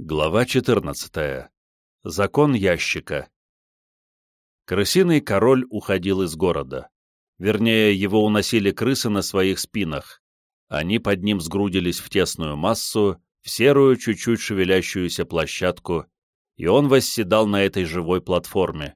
Глава 14. Закон ящика. Крысиный король уходил из города. Вернее, его уносили крысы на своих спинах. Они под ним сгрудились в тесную массу, в серую, чуть-чуть шевелящуюся площадку, и он восседал на этой живой платформе.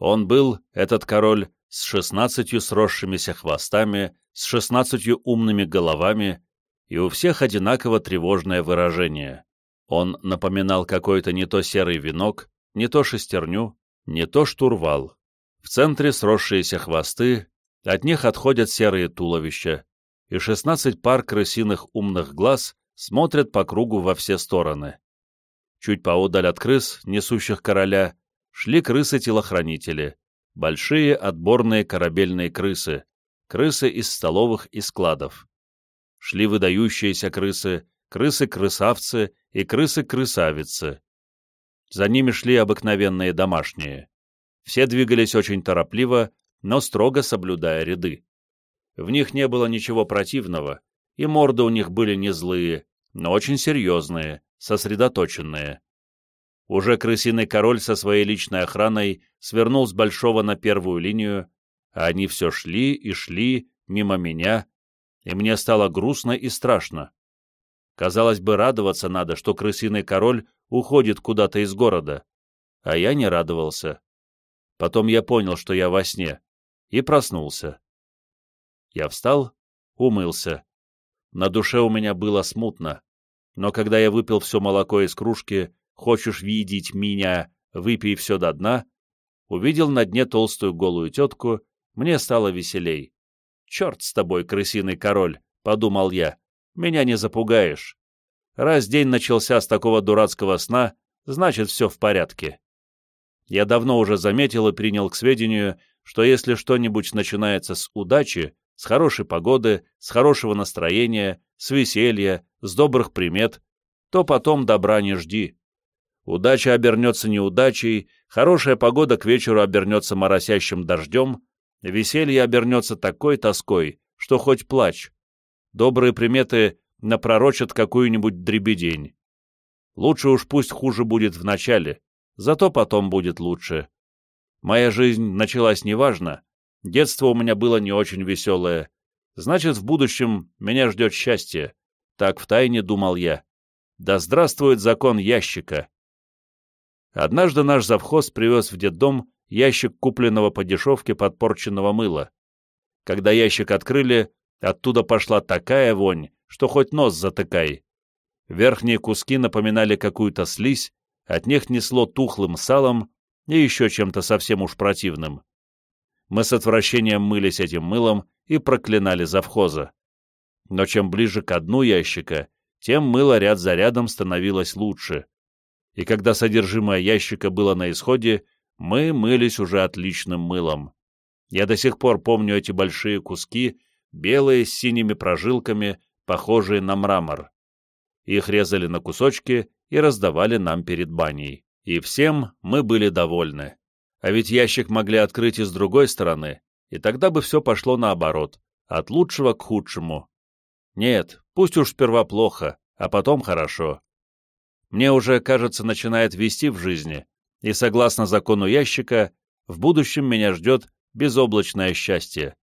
Он был, этот король, с шестнадцатью сросшимися хвостами, с шестнадцатью умными головами, и у всех одинаково тревожное выражение. Он напоминал какой-то не то серый венок, не то шестерню, не то штурвал. В центре сросшиеся хвосты, от них отходят серые туловища, и шестнадцать пар крысиных умных глаз смотрят по кругу во все стороны. Чуть поодаль от крыс, несущих короля, шли крысы-телохранители, большие отборные корабельные крысы, крысы из столовых и складов. Шли выдающиеся крысы, крысы-крысавцы и крысы-крысавицы. За ними шли обыкновенные домашние. Все двигались очень торопливо, но строго соблюдая ряды. В них не было ничего противного, и морды у них были не злые, но очень серьезные, сосредоточенные. Уже крысиный король со своей личной охраной свернул с большого на первую линию, а они все шли и шли мимо меня, и мне стало грустно и страшно. Казалось бы, радоваться надо, что крысиный король уходит куда-то из города. А я не радовался. Потом я понял, что я во сне, и проснулся. Я встал, умылся. На душе у меня было смутно, но когда я выпил все молоко из кружки, хочешь видеть меня, выпей все до дна, увидел на дне толстую голую тетку, мне стало веселей. «Черт с тобой, крысиный король!» — подумал я меня не запугаешь. Раз день начался с такого дурацкого сна, значит, все в порядке. Я давно уже заметил и принял к сведению, что если что-нибудь начинается с удачи, с хорошей погоды, с хорошего настроения, с веселья, с добрых примет, то потом добра не жди. Удача обернется неудачей, хорошая погода к вечеру обернется моросящим дождем, веселье обернется такой тоской, что хоть плачь добрые приметы напророчат какую-нибудь дребедень. Лучше уж пусть хуже будет в начале, зато потом будет лучше. Моя жизнь началась неважно, детство у меня было не очень веселое, значит, в будущем меня ждет счастье. Так втайне думал я. Да здравствует закон ящика! Однажды наш завхоз привез в детдом ящик купленного по дешевке подпорченного мыла. Когда ящик открыли, Оттуда пошла такая вонь, что хоть нос затыкай. Верхние куски напоминали какую-то слизь, от них несло тухлым салом и еще чем-то совсем уж противным. Мы с отвращением мылись этим мылом и проклинали завхоза. Но чем ближе к дну ящика, тем мыло ряд за рядом становилось лучше. И когда содержимое ящика было на исходе, мы мылись уже отличным мылом. Я до сих пор помню эти большие куски, белые с синими прожилками, похожие на мрамор. Их резали на кусочки и раздавали нам перед баней. И всем мы были довольны. А ведь ящик могли открыть и с другой стороны, и тогда бы все пошло наоборот, от лучшего к худшему. Нет, пусть уж сперва плохо, а потом хорошо. Мне уже, кажется, начинает вести в жизни, и согласно закону ящика, в будущем меня ждет безоблачное счастье.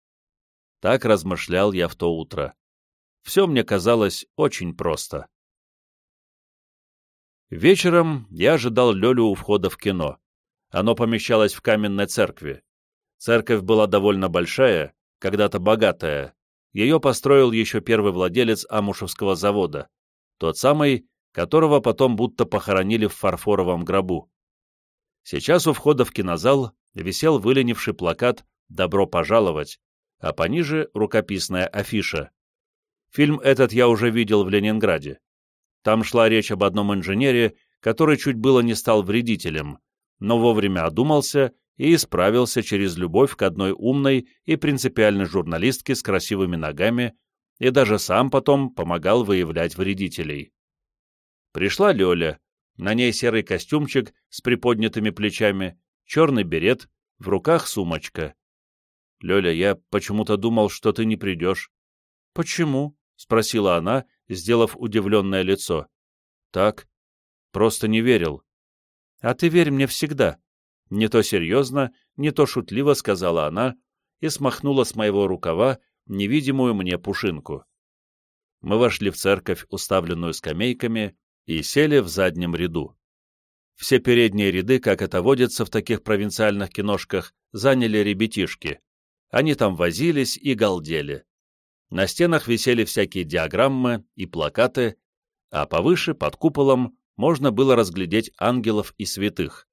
Так размышлял я в то утро. Все мне казалось очень просто. Вечером я ожидал Лёлю у входа в кино. Оно помещалось в каменной церкви. Церковь была довольно большая, когда-то богатая. Ее построил еще первый владелец Амушевского завода, тот самый, которого потом будто похоронили в фарфоровом гробу. Сейчас у входа в кинозал висел выленивший плакат «Добро пожаловать», а пониже рукописная афиша. Фильм этот я уже видел в Ленинграде. Там шла речь об одном инженере, который чуть было не стал вредителем, но вовремя одумался и исправился через любовь к одной умной и принципиальной журналистке с красивыми ногами и даже сам потом помогал выявлять вредителей. Пришла Лёля, на ней серый костюмчик с приподнятыми плечами, черный берет, в руках сумочка. «Лёля, я почему-то думал, что ты не придешь». «Почему?» — спросила она, сделав удивленное лицо. «Так». Просто не верил. А ты верь мне всегда. Не то серьезно, не то шутливо сказала она и смахнула с моего рукава невидимую мне пушинку. Мы вошли в церковь, уставленную скамейками, и сели в заднем ряду. Все передние ряды, как это водится в таких провинциальных киношках, заняли ребятишки. Они там возились и галдели. На стенах висели всякие диаграммы и плакаты, а повыше, под куполом, можно было разглядеть ангелов и святых.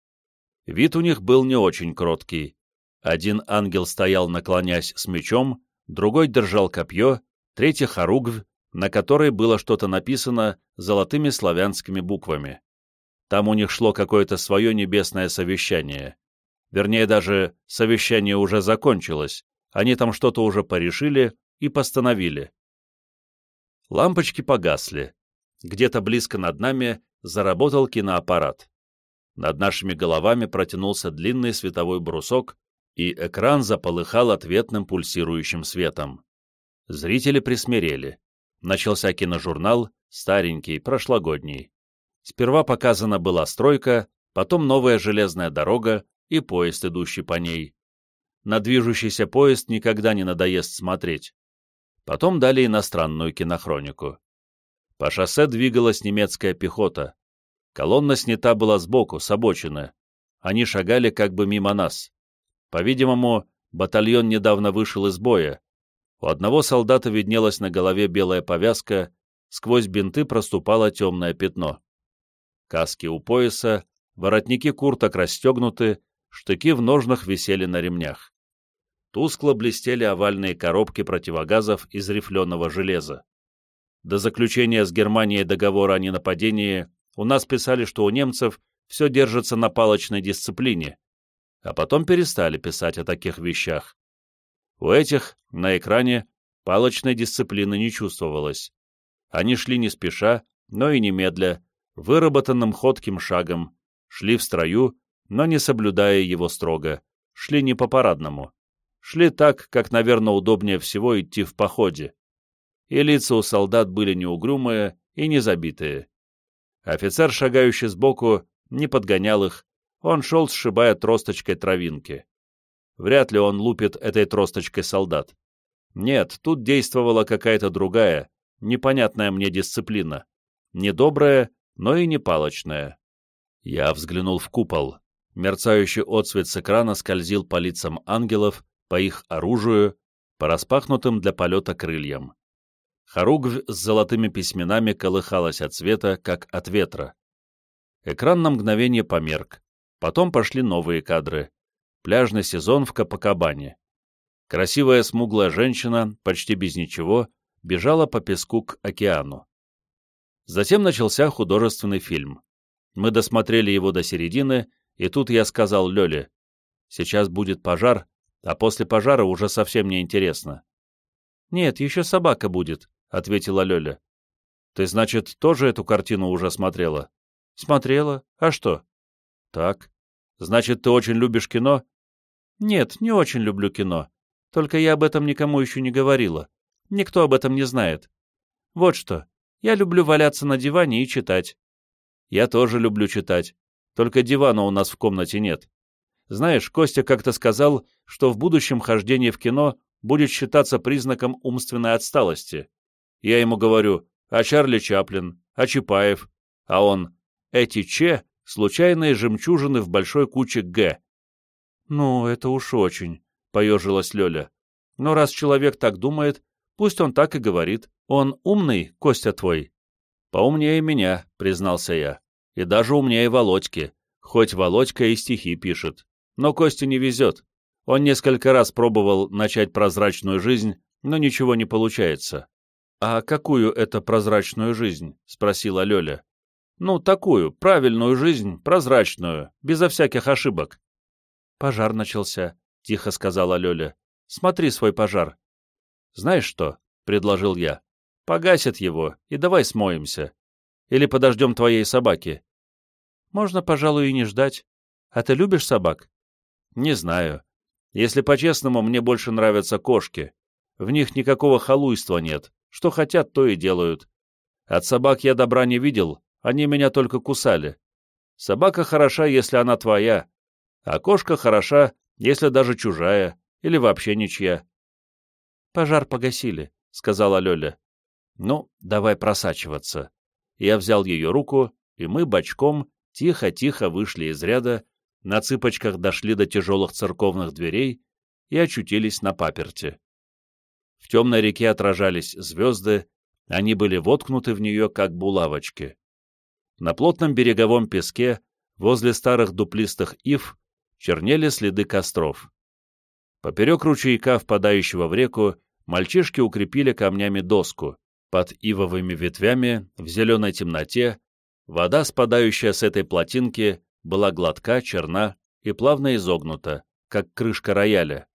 Вид у них был не очень кроткий. Один ангел стоял, наклонясь с мечом, другой держал копье, третий — хоругвь, на которой было что-то написано золотыми славянскими буквами. Там у них шло какое-то свое небесное совещание. Вернее, даже совещание уже закончилось, они там что-то уже порешили и постановили. Лампочки погасли. Где-то близко над нами заработал киноаппарат. Над нашими головами протянулся длинный световой брусок, и экран заполыхал ответным пульсирующим светом. Зрители присмирели. Начался киножурнал, старенький, прошлогодний. Сперва показана была стройка, потом новая железная дорога и поезд, идущий по ней. На движущийся поезд никогда не надоест смотреть. Потом дали иностранную кинохронику. По шоссе двигалась немецкая пехота. Колонна снята была сбоку, с обочины. Они шагали как бы мимо нас. По-видимому, батальон недавно вышел из боя. У одного солдата виднелась на голове белая повязка, сквозь бинты проступало темное пятно каски у пояса, воротники курток расстегнуты, штыки в ножнах висели на ремнях. Тускло блестели овальные коробки противогазов из рифленого железа. До заключения с Германией договора о ненападении у нас писали, что у немцев все держится на палочной дисциплине, а потом перестали писать о таких вещах. У этих, на экране, палочной дисциплины не чувствовалось. Они шли не спеша, но и немедля, выработанным ходким шагом, шли в строю, но не соблюдая его строго, шли не по-парадному, шли так, как, наверное, удобнее всего идти в походе. И лица у солдат были не угрюмые и не забитые. Офицер, шагающий сбоку, не подгонял их, он шел, сшибая тросточкой травинки. Вряд ли он лупит этой тросточкой солдат. Нет, тут действовала какая-то другая, непонятная мне дисциплина. Недобрая но и не палочная. Я взглянул в купол. Мерцающий отсвет с экрана скользил по лицам ангелов, по их оружию, по распахнутым для полета крыльям. Хоругвь с золотыми письменами колыхалась от света, как от ветра. Экран на мгновение померк. Потом пошли новые кадры. Пляжный сезон в Капакабане. Красивая смуглая женщина, почти без ничего, бежала по песку к океану. Затем начался художественный фильм. Мы досмотрели его до середины, и тут я сказал Лёле, «Сейчас будет пожар, а после пожара уже совсем не интересно». «Нет, еще собака будет», — ответила Лёля. «Ты, значит, тоже эту картину уже смотрела?» «Смотрела. А что?» «Так. Значит, ты очень любишь кино?» «Нет, не очень люблю кино. Только я об этом никому еще не говорила. Никто об этом не знает. Вот что, я люблю валяться на диване и читать. Я тоже люблю читать. Только дивана у нас в комнате нет. Знаешь, Костя как-то сказал, что в будущем хождение в кино будет считаться признаком умственной отсталости. Я ему говорю, а Чарли Чаплин, а Чапаев, а он, эти Че — случайные жемчужины в большой куче Г. Ну, это уж очень, — поежилась Лёля. Но раз человек так думает, пусть он так и говорит. Он умный, Костя твой?» «Поумнее меня», — признался я. «И даже умнее Володьки, хоть Володька и стихи пишет. Но Косте не везет. Он несколько раз пробовал начать прозрачную жизнь, но ничего не получается». «А какую это прозрачную жизнь?» — спросила Лёля. «Ну, такую, правильную жизнь, прозрачную, безо всяких ошибок». «Пожар начался», — тихо сказала Лёля. «Смотри свой пожар». «Знаешь что?» — предложил я. Погасят его, и давай смоемся. Или подождем твоей собаки. Можно, пожалуй, и не ждать. А ты любишь собак? Не знаю. Если по-честному, мне больше нравятся кошки. В них никакого халуйства нет. Что хотят, то и делают. От собак я добра не видел, они меня только кусали. Собака хороша, если она твоя, а кошка хороша, если даже чужая или вообще ничья. «Пожар погасили», — сказала Лёля. «Ну, давай просачиваться». Я взял ее руку, и мы бочком тихо-тихо вышли из ряда, на цыпочках дошли до тяжелых церковных дверей и очутились на паперте. В темной реке отражались звезды, они были воткнуты в нее, как булавочки. На плотном береговом песке, возле старых дуплистых ив, чернели следы костров. Поперек ручейка, впадающего в реку, мальчишки укрепили камнями доску. Под ивовыми ветвями, в зеленой темноте, вода, спадающая с этой плотинки, была гладка, черна и плавно изогнута, как крышка рояля.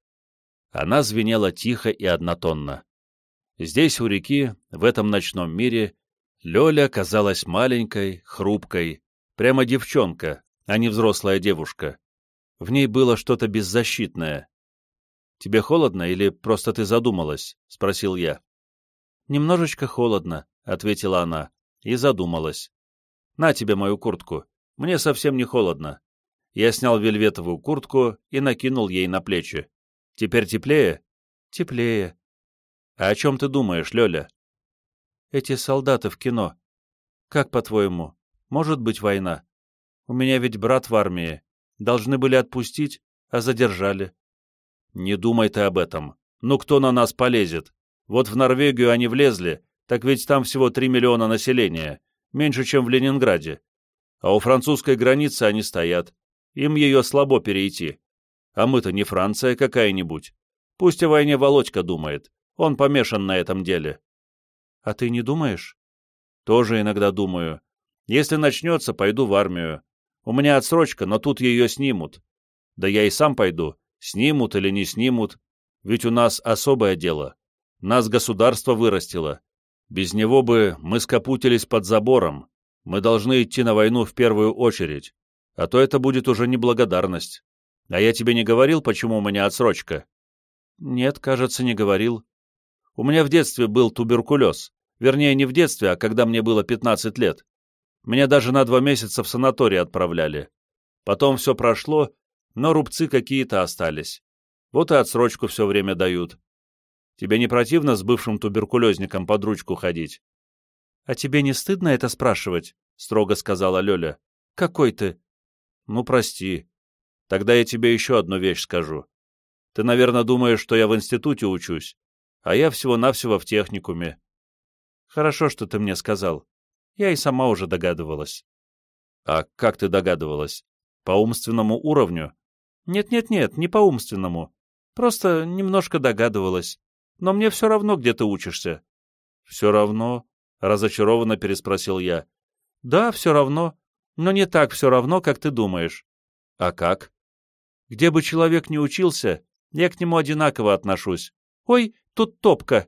Она звенела тихо и однотонно. Здесь, у реки, в этом ночном мире, Лёля казалась маленькой, хрупкой, прямо девчонка, а не взрослая девушка. В ней было что-то беззащитное. «Тебе холодно или просто ты задумалась?» — спросил я. «Немножечко холодно», — ответила она, и задумалась. «На тебе мою куртку. Мне совсем не холодно». Я снял вельветовую куртку и накинул ей на плечи. Теперь теплее? Теплее. А о чем ты думаешь, Лёля? Эти солдаты в кино. Как, по-твоему, может быть война? У меня ведь брат в армии. Должны были отпустить, а задержали. Не думай ты об этом. Ну кто на нас полезет? Вот в Норвегию они влезли, так ведь там всего 3 миллиона населения, меньше, чем в Ленинграде. А у французской границы они стоят. Им ее слабо перейти. А мы-то не Франция какая-нибудь. Пусть о войне Володька думает. Он помешан на этом деле. А ты не думаешь? Тоже иногда думаю. Если начнется, пойду в армию. У меня отсрочка, но тут ее снимут. Да я и сам пойду. Снимут или не снимут. Ведь у нас особое дело. Нас государство вырастило. Без него бы мы скопутились под забором. Мы должны идти на войну в первую очередь. А то это будет уже неблагодарность. А я тебе не говорил, почему у меня отсрочка? Нет, кажется, не говорил. У меня в детстве был туберкулез. Вернее, не в детстве, а когда мне было 15 лет. Меня даже на два месяца в санаторий отправляли. Потом все прошло, но рубцы какие-то остались. Вот и отсрочку все время дают. Тебе не противно с бывшим туберкулезником под ручку ходить? — А тебе не стыдно это спрашивать? — строго сказала Лёля. — Какой ты? — Ну, прости. Тогда я тебе еще одну вещь скажу. Ты, наверное, думаешь, что я в институте учусь, а я всего-навсего в техникуме. Хорошо, что ты мне сказал. Я и сама уже догадывалась. А как ты догадывалась? По умственному уровню? Нет-нет-нет, не по умственному. Просто немножко догадывалась. Но мне все равно, где ты учишься. Все равно? Разочарованно переспросил я. Да, все равно. Но не так все равно, как ты думаешь. А как? Где бы человек ни учился, я к нему одинаково отношусь. Ой, тут топка.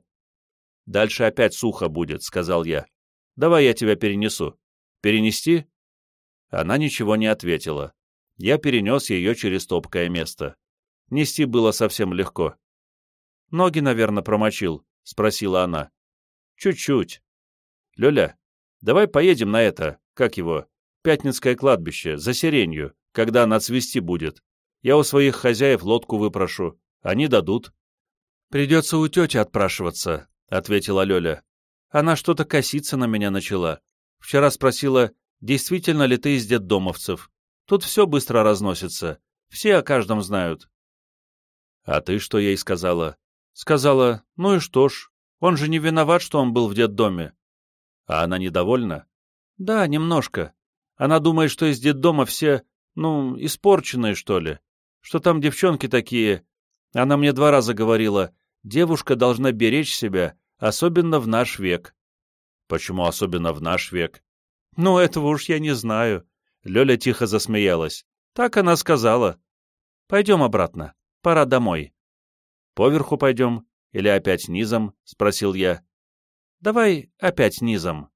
Дальше опять сухо будет, сказал я. Давай я тебя перенесу. Перенести? Она ничего не ответила. Я перенес ее через топкое место. Нести было совсем легко. «Ноги, наверное, промочил?» — спросила она. «Чуть-чуть. Лёля, давай поедем на это, как его, Пятницкое кладбище, за сиренью, когда она цвести будет. Я у своих хозяев лодку выпрошу. Они дадут. — Придется у тети отпрашиваться, — ответила Лёля. Она что-то коситься на меня начала. Вчера спросила, действительно ли ты из детдомовцев. Тут все быстро разносится. Все о каждом знают. — А ты что ей сказала? — Сказала, ну и что ж, он же не виноват, что он был в детдоме. — А она недовольна? — Да, немножко. Она думает, что из детдома все ну, испорченные, что ли. Что там девчонки такие. Она мне два раза говорила, девушка должна беречь себя, особенно в наш век. Почему особенно в наш век? Ну, этого уж я не знаю. Лёля тихо засмеялась. Так она сказала. Пойдем обратно. Пора домой. Поверху пойдем или опять низом? Спросил я. Давай опять низом.